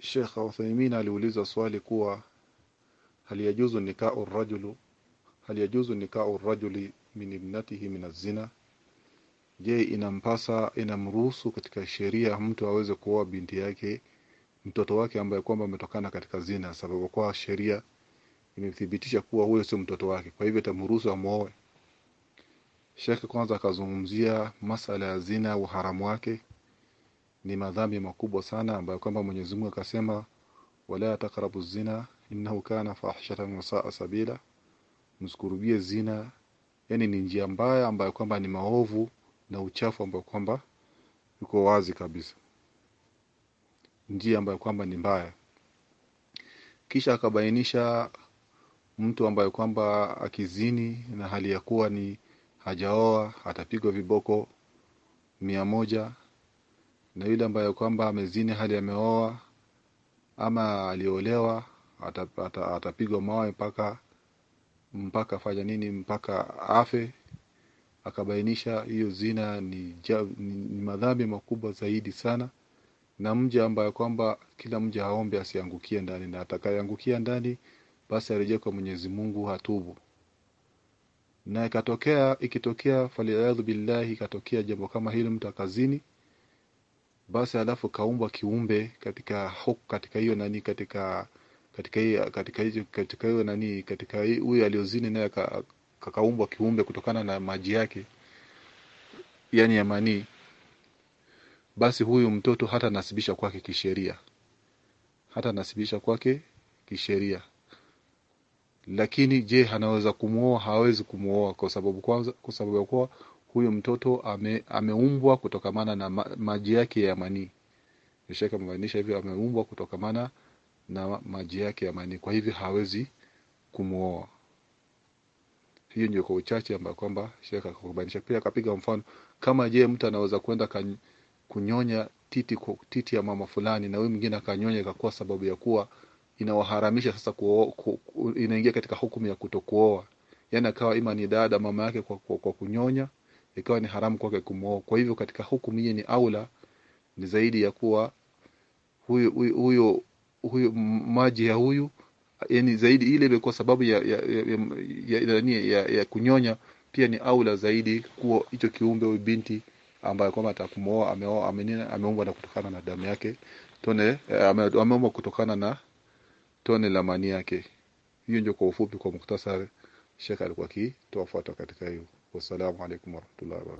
Sheikh Uthaymeen aliuliza swali kuwa hal yajuzu nikau rajulu hal yajuzu rajuli min ibnatihi min az-zina? Je inampasa inamruhusu katika sheria mtu aweze kuoa binti yake mtoto wake ambaye kwamba ametokana katika zina? Sababu kwa sheria imethibitisha kuwa huyo sio mtoto wake kwa hivyo itamruhusu amuoe. Sheikh kwanza akazungumzia masala ya zina uharamu wake ni madhambi makubwa sana ambayo kwamba Mwenyezi Mungu akasema wala taqrabu zina innahu kana fahishatan wa sa'a sabila. Msikurubie zina yani ni njia mbaya ambayo kwamba ni maovu na uchafu ambayo kwamba yuko wazi kabisa. Njia ambayo kwamba ni mbaya. Kisha akabainisha mtu ambaye kwamba akizini na hali ya kuwa ni hajaoa atapigwa viboko mia moja na yule ambaye kwamba amezini hali ameoa ama aliolewa atapigwa ata, ata mawe mpaka mpaka fanya nini mpaka afe. Akabainisha hiyo zina ni, ni, ni madhambi makubwa zaidi sana na mja ambaye kwamba kila mja aombe asiangukie ndani na atakayeangukia ndani basi arejee kwa Mwenyezi Mungu hatubu. Na ikatokea ikitokea faliadhu billahi ikatokea jambo kama hili mtu akazini basi alafu kaumbwa kiumbe katika huku katika hiyo nani katika katika hiyo katika hiyo katika hiyo nani katika huyo aliozini naye kakaumbwa kiumbe kutokana na maji yake yani ya manii. Basi huyu mtoto hata nasibisha kwake kisheria. Hata nasibisha kwake kisheria. Lakini je anaweza kumuoa? Hawezi kumuoa kwa sababu kwa sababu ya kuwa huyo mtoto ame, ameumbwa kutokamana na ma, maji yake ya manii. Sheka amebainisha hivyo ameumbwa kutokamana na maji yake ya manii. Kwa hivyo hawezi kumuoa. Hiyo ndio kwa uchache ambayo kwamba Sheikh akakubainisha pia akapiga mfano kama je mtu anaweza kwenda kunyonya titi titi ya mama fulani na huyu mwingine akanyonya ikakuwa sababu ya kuwa inawaharamisha sasa kuo, ku, inaingia katika hukumu ya kutokuoa. Yaani akawa ima ni dada mama yake kwa, kwa, kwa kunyonya ikawa ni haramu kwake kumwoa kwa hivyo katika hukumu hii ni aula ni zaidi ya kuwa huyo huyo, huyo, maji ya huyu yani zaidi ile imekuwa sababu ya ya, ya, ya, ya, ya, ya kunyonya pia ni aula zaidi kuwa hicho kiumbe huyu binti ambaye kwamba atakumooa ameoa amenina ameumbwa na kutokana na damu yake tone ameumbwa kutokana na tone la mani yake. Hiyo ndio kwa ufupi kwa muktasari Sheikh alikuwa akitoa fatwa katika hiyo. Wassalamu alaykum warahmatullahi wabarakatuh